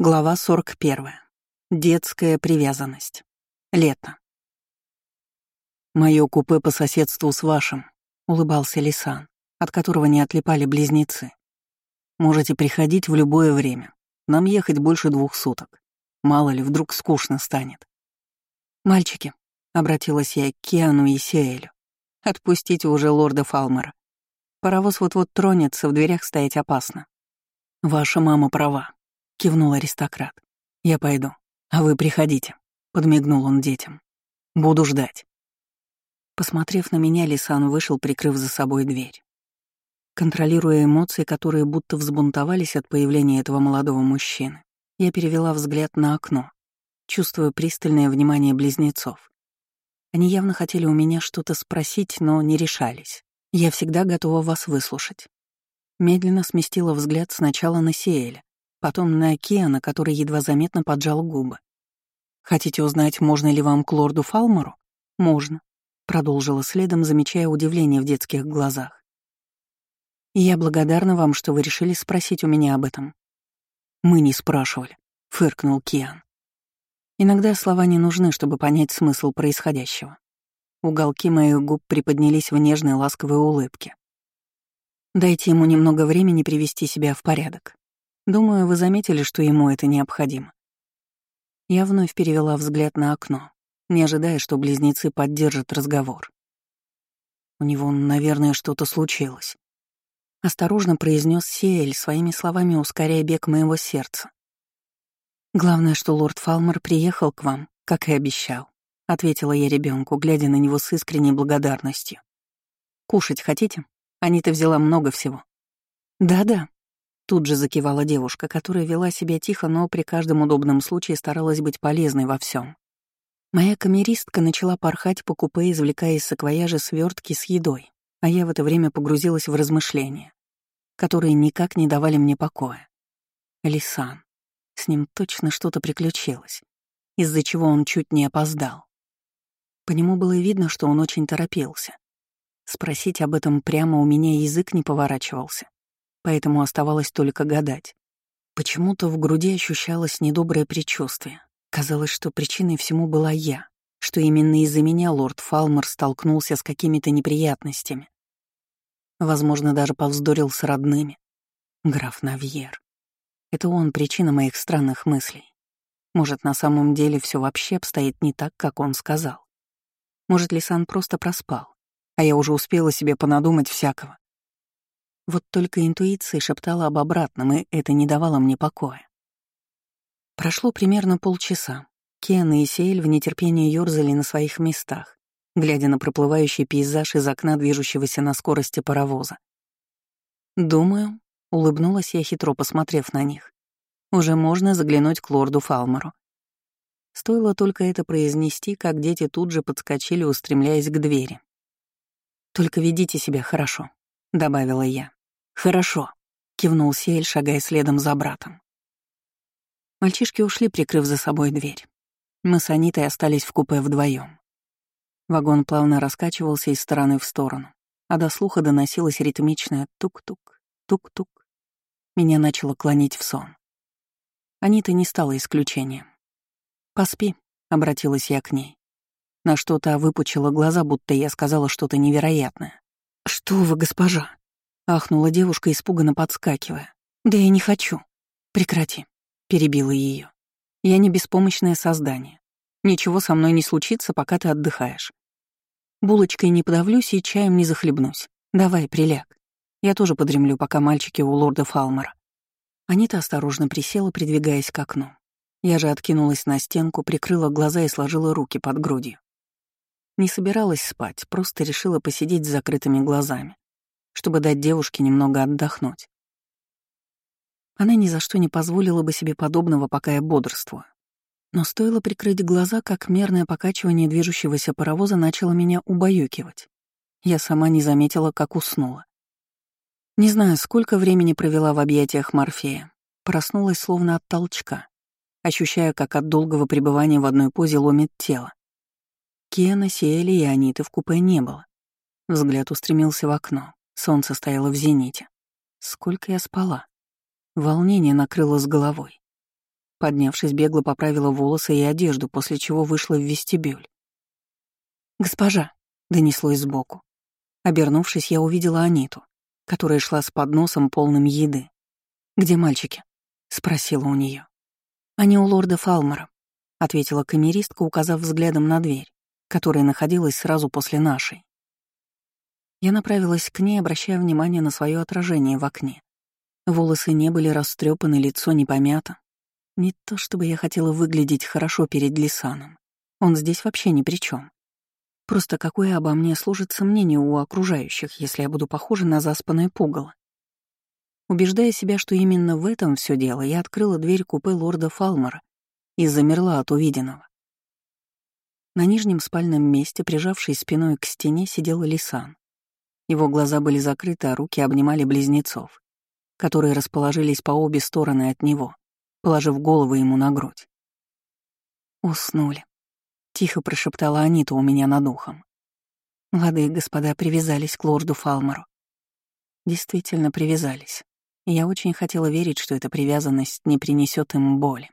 Глава 41. Детская привязанность. Лето. «Моё купе по соседству с вашим», — улыбался Лисан, от которого не отлипали близнецы. «Можете приходить в любое время. Нам ехать больше двух суток. Мало ли, вдруг скучно станет». «Мальчики», — обратилась я к Киану и Сиэлю, — «отпустите уже лорда Фалмера. Паровоз вот-вот тронется, в дверях стоять опасно». «Ваша мама права», — кивнул аристократ. «Я пойду, а вы приходите», — подмигнул он детям. «Буду ждать». Посмотрев на меня, Лисан вышел, прикрыв за собой дверь. Контролируя эмоции, которые будто взбунтовались от появления этого молодого мужчины, я перевела взгляд на окно, чувствуя пристальное внимание близнецов. Они явно хотели у меня что-то спросить, но не решались. Я всегда готова вас выслушать. Медленно сместила взгляд сначала на Сиэля, потом на Океана, который едва заметно поджал губы. «Хотите узнать, можно ли вам к лорду Фалмору?» «Можно», — продолжила следом, замечая удивление в детских глазах. «Я благодарна вам, что вы решили спросить у меня об этом». «Мы не спрашивали», — фыркнул Киан. Иногда слова не нужны, чтобы понять смысл происходящего. Уголки моих губ приподнялись в нежной ласковой улыбке. Дайте ему немного времени привести себя в порядок. Думаю, вы заметили, что ему это необходимо. Я вновь перевела взгляд на окно, не ожидая, что близнецы поддержат разговор. У него, наверное, что-то случилось. Осторожно произнес Сиэль, своими словами ускоряя бег моего сердца. «Главное, что лорд Фалмер приехал к вам, как и обещал», — ответила я ребенку, глядя на него с искренней благодарностью. «Кушать хотите? Анита взяла много всего». «Да-да», Тут же закивала девушка, которая вела себя тихо, но при каждом удобном случае старалась быть полезной во всем. Моя камеристка начала порхать по купе, извлекая из саквояжа свертки с едой, а я в это время погрузилась в размышления, которые никак не давали мне покоя. Лисан. С ним точно что-то приключилось, из-за чего он чуть не опоздал. По нему было видно, что он очень торопился. Спросить об этом прямо у меня язык не поворачивался поэтому оставалось только гадать. Почему-то в груди ощущалось недоброе предчувствие. Казалось, что причиной всему была я, что именно из-за меня лорд Фалмер столкнулся с какими-то неприятностями. Возможно, даже повздорил с родными. Граф Навьер. Это он причина моих странных мыслей. Может, на самом деле все вообще обстоит не так, как он сказал. Может, Лисан просто проспал, а я уже успела себе понадумать всякого. Вот только интуиция шептала об обратном, и это не давало мне покоя. Прошло примерно полчаса. Кен и Сиэль в нетерпении ёрзали на своих местах, глядя на проплывающий пейзаж из окна движущегося на скорости паровоза. «Думаю», — улыбнулась я, хитро посмотрев на них, «уже можно заглянуть к лорду Фалмеру». Стоило только это произнести, как дети тут же подскочили, устремляясь к двери. «Только ведите себя хорошо», — добавила я. «Хорошо», — кивнул Сиэль, шагая следом за братом. Мальчишки ушли, прикрыв за собой дверь. Мы с Анитой остались в купе вдвоем. Вагон плавно раскачивался из стороны в сторону, а до слуха доносилось ритмичное тук-тук, тук-тук. Меня начало клонить в сон. Анита не стала исключением. «Поспи», — обратилась я к ней. На что-то выпучила глаза, будто я сказала что-то невероятное. «Что вы, госпожа?» — ахнула девушка, испуганно подскакивая. «Да я не хочу». «Прекрати», — перебила ее. «Я не беспомощное создание. Ничего со мной не случится, пока ты отдыхаешь. Булочкой не подавлюсь и чаем не захлебнусь. Давай, приляг. Я тоже подремлю, пока мальчики у лорда Фалмера». Анита осторожно присела, придвигаясь к окну. Я же откинулась на стенку, прикрыла глаза и сложила руки под грудью. Не собиралась спать, просто решила посидеть с закрытыми глазами чтобы дать девушке немного отдохнуть. Она ни за что не позволила бы себе подобного, пока я бодрствую. Но стоило прикрыть глаза, как мерное покачивание движущегося паровоза начало меня убаюкивать. Я сама не заметила, как уснула. Не знаю, сколько времени провела в объятиях Морфея. Проснулась словно от толчка, ощущая, как от долгого пребывания в одной позе ломит тело. Кена, Сиэли и Аниты в купе не было. Взгляд устремился в окно. Солнце стояло в зените. Сколько я спала. Волнение накрыло с головой. Поднявшись, бегло поправила волосы и одежду, после чего вышла в вестибюль. «Госпожа!» — донеслось сбоку. Обернувшись, я увидела Аниту, которая шла с подносом полным еды. «Где мальчики?» — спросила у нее. «Они у лорда Фалмера», — ответила камеристка, указав взглядом на дверь, которая находилась сразу после нашей. Я направилась к ней, обращая внимание на свое отражение в окне. Волосы не были растрепаны, лицо не помято. Не то чтобы я хотела выглядеть хорошо перед Лисаном. Он здесь вообще ни при чем. Просто какое обо мне служится мнение у окружающих, если я буду похожа на заспанное пугало? Убеждая себя, что именно в этом все дело, я открыла дверь купе лорда Фалмера и замерла от увиденного. На нижнем спальном месте, прижавшись спиной к стене, сидел Лисан. Его глаза были закрыты, а руки обнимали близнецов, которые расположились по обе стороны от него, положив голову ему на грудь. Уснули. Тихо прошептала Анита у меня над ухом. Молодые господа привязались к лорду Фалмеру. Действительно привязались. И я очень хотела верить, что эта привязанность не принесет им боли.